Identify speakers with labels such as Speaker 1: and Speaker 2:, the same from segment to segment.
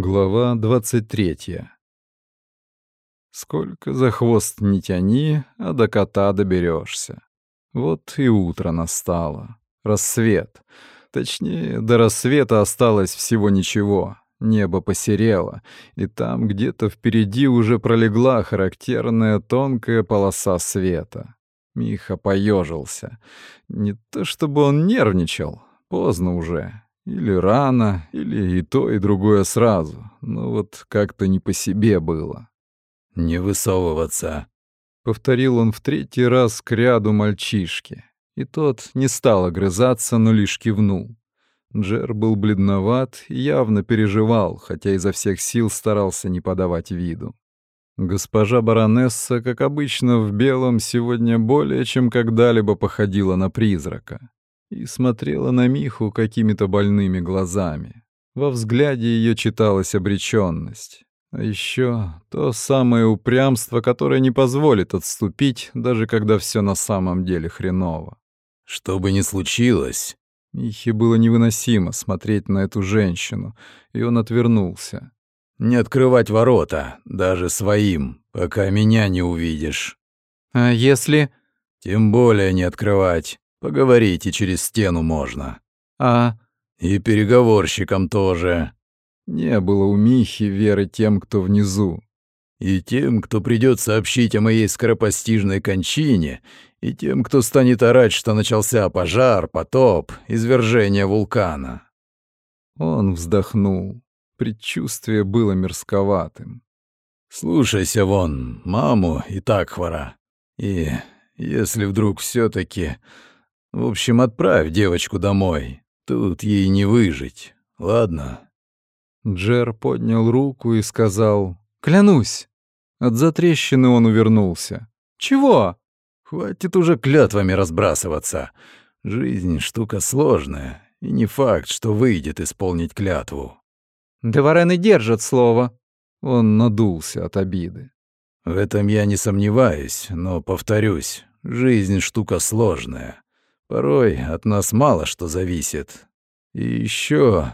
Speaker 1: Глава 23. Сколько за хвост не тяни, а до кота доберешься. Вот и утро настало. Рассвет. Точнее, до рассвета осталось всего ничего. Небо посерело, и там где-то впереди уже пролегла характерная тонкая полоса света. Миха поежился. Не то чтобы он нервничал, поздно уже, или рано, или и то, и другое сразу. Но вот как-то не по себе было.
Speaker 2: «Не высовываться», —
Speaker 1: повторил он в третий раз к ряду мальчишки. И тот не стал огрызаться, но лишь кивнул. Джер был бледноват и явно переживал, хотя изо всех сил старался не подавать виду. Госпожа баронесса, как обычно, в белом сегодня более чем когда-либо походила на призрака и смотрела на Миху какими-то больными глазами. Во взгляде ее читалась обреченность. А еще то самое упрямство, которое не позволит отступить, даже когда все на самом деле хреново.
Speaker 2: «Что бы ни случилось...»
Speaker 1: Михе было невыносимо смотреть на эту женщину, и он отвернулся.
Speaker 2: «Не открывать ворота, даже своим, пока меня не увидишь».
Speaker 1: «А если...»
Speaker 2: «Тем более не открывать. Поговорить и через стену можно.
Speaker 1: А...
Speaker 2: И переговорщикам тоже.
Speaker 1: Не было у Михи веры тем, кто внизу.
Speaker 2: И тем, кто придет сообщить о моей скоропостижной кончине, и тем, кто станет орать, что начался пожар, потоп, извержение вулкана.
Speaker 1: Он вздохнул. Предчувствие было мерзковатым.
Speaker 2: «Слушайся вон, маму и так хвора. И если вдруг все таки в общем, отправь девочку домой. Тут ей не выжить. Ладно?»
Speaker 1: Джер поднял руку и сказал «Клянусь». От затрещины он увернулся. «Чего?»
Speaker 2: «Хватит уже клятвами разбрасываться. Жизнь — штука сложная, и не факт, что выйдет исполнить клятву».
Speaker 1: «Деварены держат слово». Он надулся от обиды.
Speaker 2: «В этом я не сомневаюсь, но, повторюсь, жизнь — штука сложная. Порой от нас мало что зависит. И еще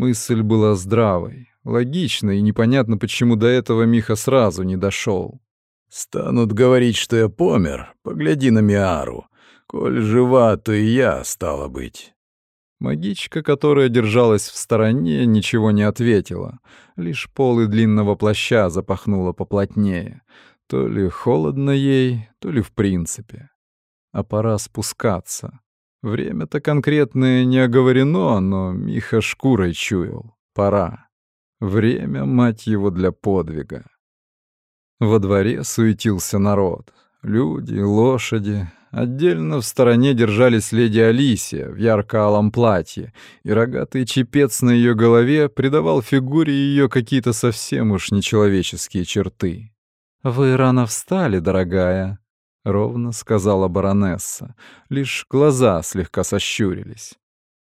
Speaker 1: Мысль была здравой, логичной, и непонятно, почему до этого Миха сразу не дошел.
Speaker 2: «Станут говорить, что я помер. Погляди на Миару. Коль жива, то и я, стала быть».
Speaker 1: Магичка, которая держалась в стороне, ничего не ответила. Лишь полы длинного плаща запахнула поплотнее. То ли холодно ей, то ли в принципе а пора спускаться. Время-то конкретное не оговорено, но Миха шкурой чуял. Пора. Время, мать его, для подвига. Во дворе суетился народ. Люди, лошади. Отдельно в стороне держались леди Алисия в ярко-алом платье, и рогатый чепец на ее голове придавал фигуре ее какие-то совсем уж нечеловеческие черты. «Вы рано встали, дорогая», — ровно сказала баронесса. Лишь глаза слегка сощурились.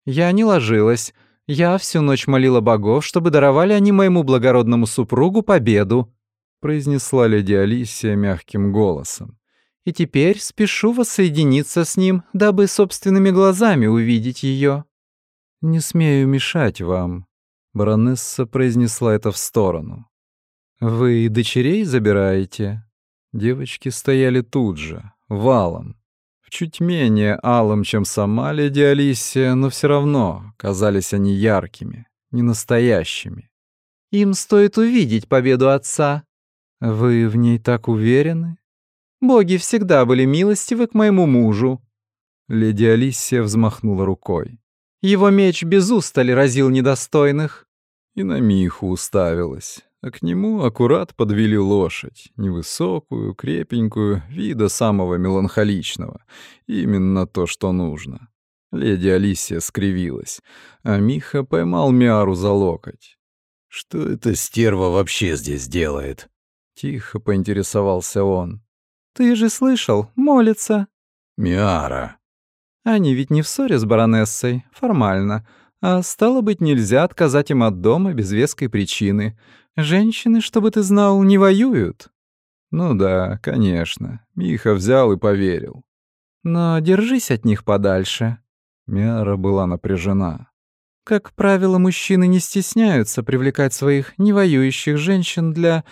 Speaker 1: «Я не ложилась. Я всю ночь молила богов, чтобы даровали они моему благородному супругу победу», — произнесла леди Алисия мягким голосом. «И теперь спешу воссоединиться с ним, дабы собственными глазами увидеть ее». «Не смею мешать вам», — баронесса произнесла это в сторону. «Вы дочерей забираете?» Девочки стояли тут же, валом. В чуть менее алым, чем сама леди Алисия, но все равно казались они яркими, ненастоящими. «Им стоит увидеть победу отца». «Вы в ней так уверены?» «Боги всегда были милостивы к моему мужу». Леди Алисия взмахнула рукой. «Его меч без устали разил недостойных». И на Миху уставилась а к нему аккурат подвели лошадь, невысокую, крепенькую, вида самого меланхоличного. Именно то, что нужно. Леди Алисия скривилась, а Миха поймал Миару за локоть.
Speaker 2: «Что эта стерва вообще здесь делает?»
Speaker 1: Тихо поинтересовался он. «Ты же слышал, молится».
Speaker 2: «Миара».
Speaker 1: «Они ведь не в ссоре с баронессой, формально. А стало быть, нельзя отказать им от дома без веской причины. Женщины, чтобы ты знал, не воюют. Ну да, конечно. Миха взял и поверил. Но держись от них подальше. Мяра была напряжена. Как правило, мужчины не стесняются привлекать своих невоюющих женщин для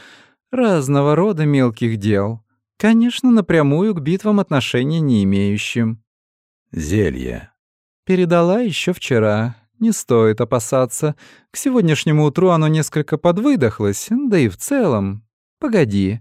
Speaker 1: разного рода мелких дел. Конечно, напрямую к битвам отношения не имеющим.
Speaker 2: Зелье.
Speaker 1: Передала еще вчера. Не стоит опасаться. К сегодняшнему утру оно несколько подвыдохлось, да и в целом. Погоди.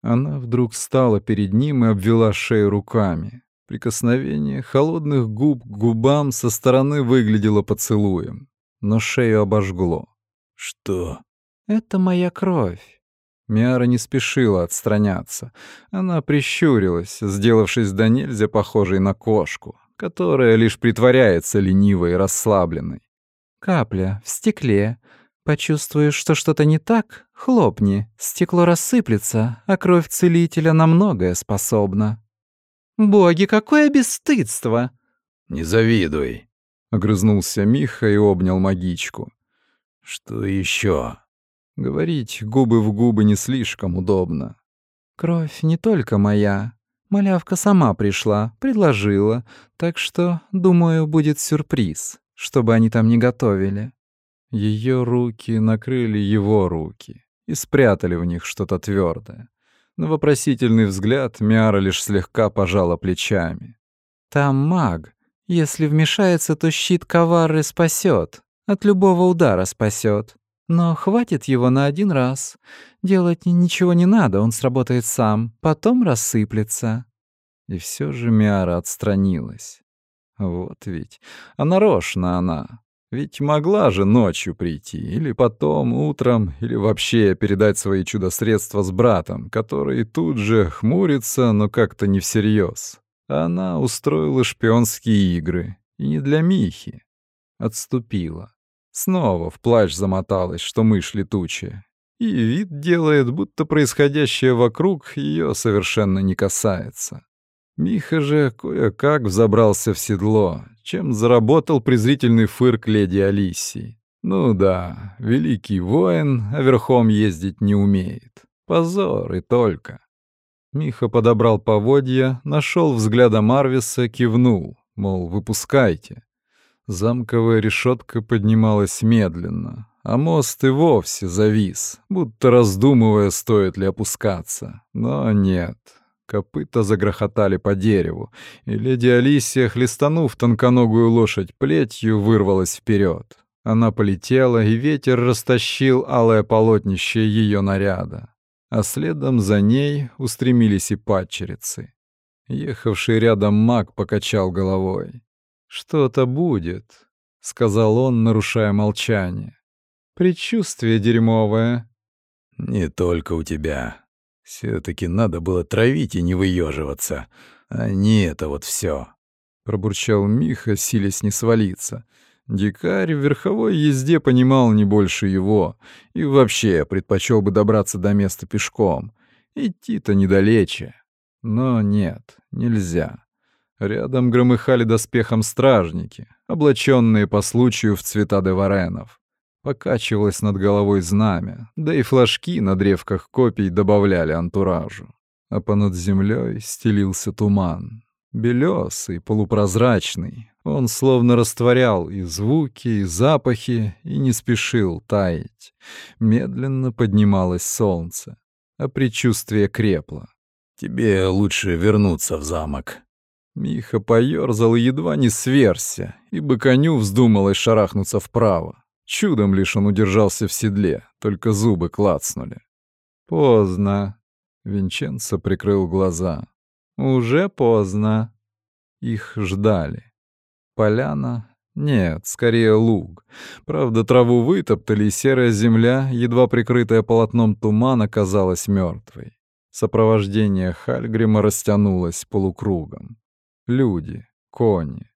Speaker 1: Она вдруг встала перед ним и обвела шею руками. Прикосновение холодных губ к губам со стороны выглядело поцелуем, но шею обожгло.
Speaker 2: «Что?»
Speaker 1: «Это моя кровь». Миара не спешила отстраняться. Она прищурилась, сделавшись до нельзя похожей на кошку, которая лишь притворяется ленивой и расслабленной. «Капля в стекле. Почувствуешь, что что-то не так, хлопни. Стекло рассыплется, а кровь целителя на многое способна». «Боги, какое бесстыдство!»
Speaker 2: «Не завидуй», — огрызнулся Миха и обнял магичку. «Что еще?
Speaker 1: Говорить губы в губы не слишком удобно. «Кровь не только моя. Малявка сама пришла, предложила, так что, думаю, будет сюрприз, чтобы они там не готовили». Ее руки накрыли его руки и спрятали в них что-то твердое. На вопросительный взгляд Миара лишь слегка пожала плечами. «Там маг. Если вмешается, то щит Ковары спасет. От любого удара спасет. Но хватит его на один раз. Делать ничего не надо, он сработает сам, потом рассыплется. И все же Миара отстранилась. Вот ведь, а нарочно она. Ведь могла же ночью прийти, или потом, утром, или вообще передать свои чудо-средства с братом, который тут же хмурится, но как-то не всерьез. Она устроила шпионские игры. И не для Михи. Отступила. Снова в плащ замоталась, что мышь летучая. И вид делает, будто происходящее вокруг ее совершенно не касается. Миха же кое-как взобрался в седло, чем заработал презрительный фырк леди Алисии. Ну да, великий воин, а верхом ездить не умеет. Позор и только. Миха подобрал поводья, нашел взглядом Марвиса, кивнул, мол, выпускайте. Замковая решетка поднималась медленно, а мост и вовсе завис, будто раздумывая, стоит ли опускаться. Но нет. Копыта загрохотали по дереву, и леди Алисия, хлестанув тонконогую лошадь плетью, вырвалась вперед. Она полетела, и ветер растащил алое полотнище ее наряда. А следом за ней устремились и падчерицы. Ехавший рядом маг покачал головой. «Что-то будет», — сказал он, нарушая молчание. «Предчувствие дерьмовое».
Speaker 2: «Не только у тебя. все таки надо было травить и не выеживаться, а не это вот все.
Speaker 1: пробурчал Миха, силясь не свалиться. Дикарь в верховой езде понимал не больше его, и вообще предпочел бы добраться до места пешком. Идти-то недалече. Но нет, нельзя. Рядом громыхали доспехом стражники, облаченные по случаю в цвета деваренов. Покачивалось над головой знамя, да и флажки на древках копий добавляли антуражу. А понад землей стелился туман. Белёсый, полупрозрачный. Он словно растворял и звуки, и запахи, и не спешил таять. Медленно поднималось солнце, а предчувствие крепло.
Speaker 2: «Тебе лучше вернуться в замок»,
Speaker 1: Миха поёрзал и едва не сверся, ибо коню вздумалось шарахнуться вправо. Чудом лишь он удержался в седле, только зубы клацнули. «Поздно», — Винченцо прикрыл глаза. «Уже поздно». Их ждали. Поляна? Нет, скорее луг. Правда, траву вытоптали, и серая земля, едва прикрытая полотном тумана, казалась мертвой. Сопровождение Хальгрима растянулось полукругом. Люди, кони.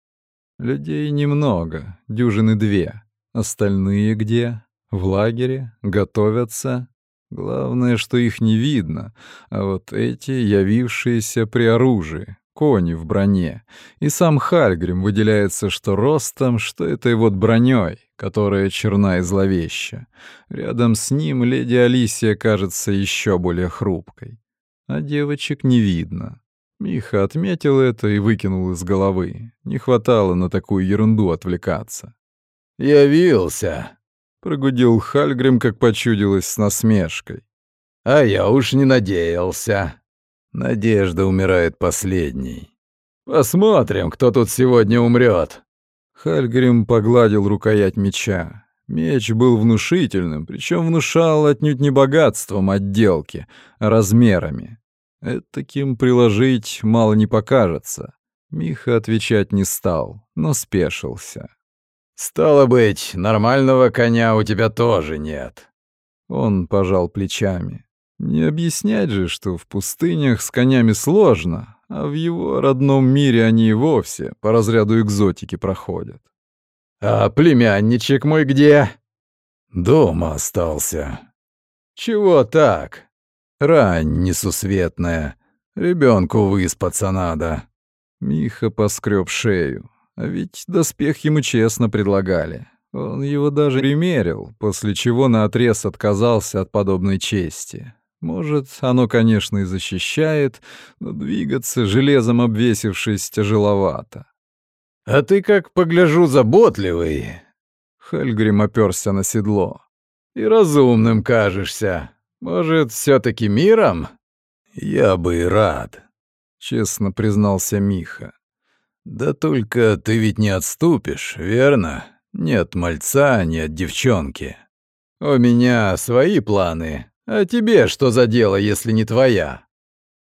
Speaker 1: Людей немного, дюжины две. Остальные где? В лагере? Готовятся? Главное, что их не видно, а вот эти, явившиеся при оружии, кони в броне. И сам Хальгрим выделяется что ростом, что этой вот броней, которая черна и зловеща. Рядом с ним леди Алисия кажется еще более хрупкой. А девочек не видно. Миха отметил это и выкинул из головы. Не хватало на такую ерунду отвлекаться.
Speaker 2: «Явился!»
Speaker 1: — прогудел Хальгрим, как почудилось с насмешкой.
Speaker 2: «А я уж не надеялся. Надежда умирает последней. Посмотрим, кто тут сегодня умрет.
Speaker 1: Хальгрим погладил рукоять меча. Меч был внушительным, причем внушал отнюдь не богатством отделки, а размерами. Таким приложить мало не покажется. Миха отвечать не стал, но спешился.
Speaker 2: «Стало быть, нормального коня у тебя тоже нет».
Speaker 1: Он пожал плечами. Не объяснять же, что в пустынях с конями сложно, а в его родном мире они и вовсе по разряду экзотики проходят.
Speaker 2: «А племянничек мой где?» «Дома остался». «Чего так?» «Рань несусветная. Ребенку выспаться надо».
Speaker 1: Миха поскреб шею. А ведь доспех ему честно предлагали. Он его даже ремерил, после чего наотрез отказался от подобной чести. Может, оно, конечно, и защищает, но двигаться, железом обвесившись, тяжеловато.
Speaker 2: «А ты, как погляжу, заботливый!»
Speaker 1: Хельгрим оперся на седло.
Speaker 2: «И разумным кажешься. Может, все таки миром?» «Я бы и рад», — честно признался Миха. «Да только ты ведь не отступишь, верно? Нет мальца, нет девчонки. У меня свои планы, а тебе что за дело, если не твоя?»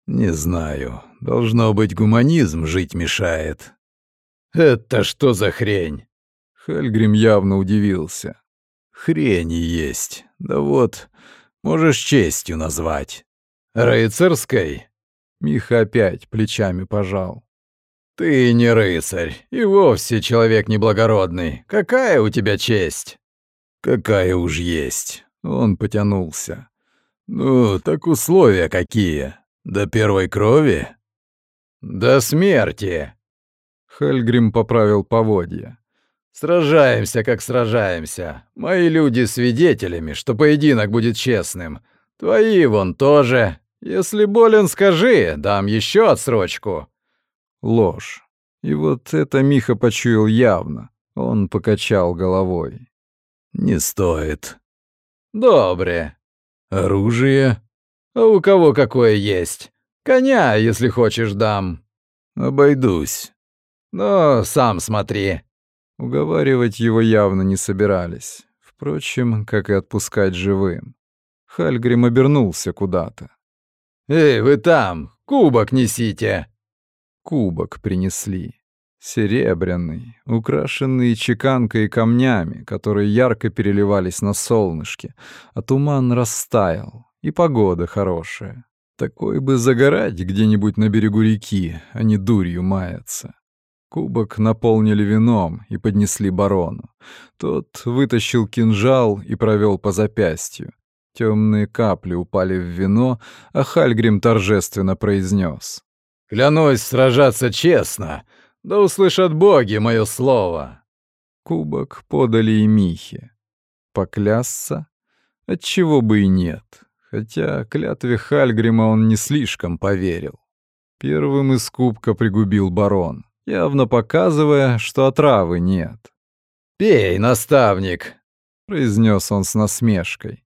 Speaker 2: «Не знаю. Должно быть, гуманизм жить мешает». «Это что за хрень?»
Speaker 1: Хельгрим явно удивился.
Speaker 2: «Хрень есть. Да вот, можешь честью назвать. Рыцарской?»
Speaker 1: Миха опять плечами пожал.
Speaker 2: «Ты не рыцарь, и вовсе человек неблагородный. Какая у тебя честь?» «Какая уж есть». Он потянулся. «Ну, так условия какие? До первой крови?» «До смерти!»
Speaker 1: Хельгрим поправил поводья.
Speaker 2: «Сражаемся, как сражаемся. Мои люди свидетелями, что поединок будет честным. Твои вон тоже. Если болен, скажи, дам еще отсрочку».
Speaker 1: Ложь. И вот это Миха почуял явно. Он покачал головой.
Speaker 2: «Не стоит». «Добре. Оружие? А у кого какое есть? Коня, если хочешь, дам. Обойдусь. Но сам смотри.
Speaker 1: Уговаривать его явно не собирались. Впрочем, как и отпускать живым. Хальгрим обернулся куда-то.
Speaker 2: «Эй, вы там! Кубок несите!»
Speaker 1: Кубок принесли. Серебряный, украшенный чеканкой и камнями, которые ярко переливались на солнышке, а туман растаял, и погода хорошая. Такой бы загорать где-нибудь на берегу реки, а не дурью маяться. Кубок наполнили вином и поднесли барону. Тот вытащил кинжал и провел по запястью. Темные капли упали в вино, а Хальгрим торжественно произнес:
Speaker 2: «Клянусь сражаться честно, да услышат боги мое слово.
Speaker 1: Кубок подали и Михе. Поклясться? Отчего бы и нет. Хотя клятве Хальгрима он не слишком поверил. Первым из кубка пригубил барон, явно показывая, что отравы нет.
Speaker 2: «Пей, наставник!» — произнес он с насмешкой.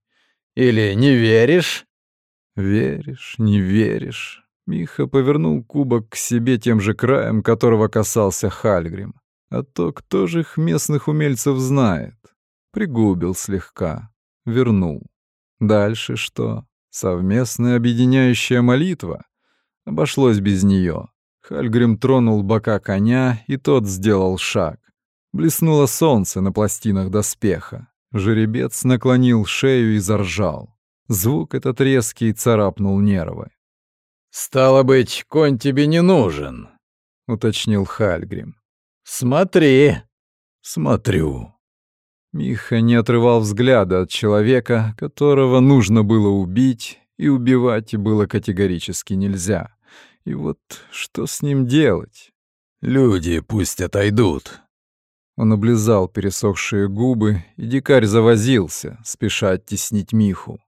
Speaker 2: «Или не веришь?»
Speaker 1: «Веришь, не веришь. Миха повернул кубок к себе тем же краем, которого касался Хальгрим. А то кто же их местных умельцев знает? Пригубил слегка, вернул. Дальше что? Совместная объединяющая молитва? Обошлось без нее. Хальгрим тронул бока коня, и тот сделал шаг. Блеснуло солнце на пластинах доспеха. Жеребец наклонил шею и заржал. Звук этот резкий царапнул нервы.
Speaker 2: «Стало быть, конь тебе не нужен», — уточнил Хальгрим. «Смотри». «Смотрю».
Speaker 1: Миха не отрывал взгляда от человека, которого нужно было убить, и убивать было категорически нельзя. И вот что с ним делать?
Speaker 2: «Люди пусть отойдут».
Speaker 1: Он облизал пересохшие губы, и дикарь завозился, спеша оттеснить Миху.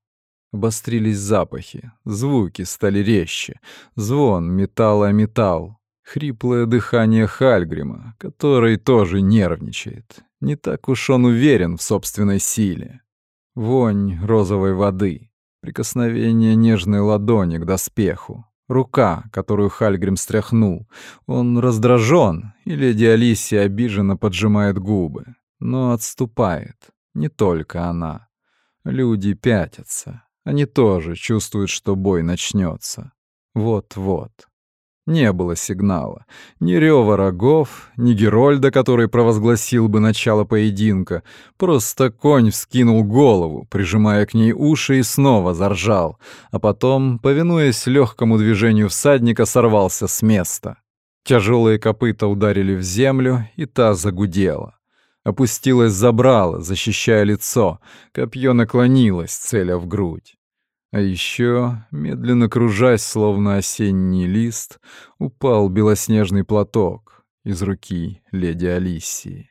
Speaker 1: Обострились запахи, звуки стали резче, звон металла о металл, хриплое дыхание Хальгрима, который тоже нервничает. Не так уж он уверен в собственной силе. Вонь розовой воды, прикосновение нежной ладони к доспеху, рука, которую Хальгрим стряхнул. Он раздражен, и леди Алисия обиженно поджимает губы, но отступает. Не только она. Люди пятятся. Они тоже чувствуют, что бой начнется. Вот-вот. Не было сигнала. Ни рева рогов, ни Герольда, который провозгласил бы начало поединка. Просто конь вскинул голову, прижимая к ней уши и снова заржал, а потом, повинуясь легкому движению всадника, сорвался с места. Тяжелые копыта ударили в землю, и та загудела. Опустилась забрала, защищая лицо, копье наклонилось, целя в грудь. А еще, медленно кружась, словно осенний лист, упал белоснежный платок из руки леди Алисии.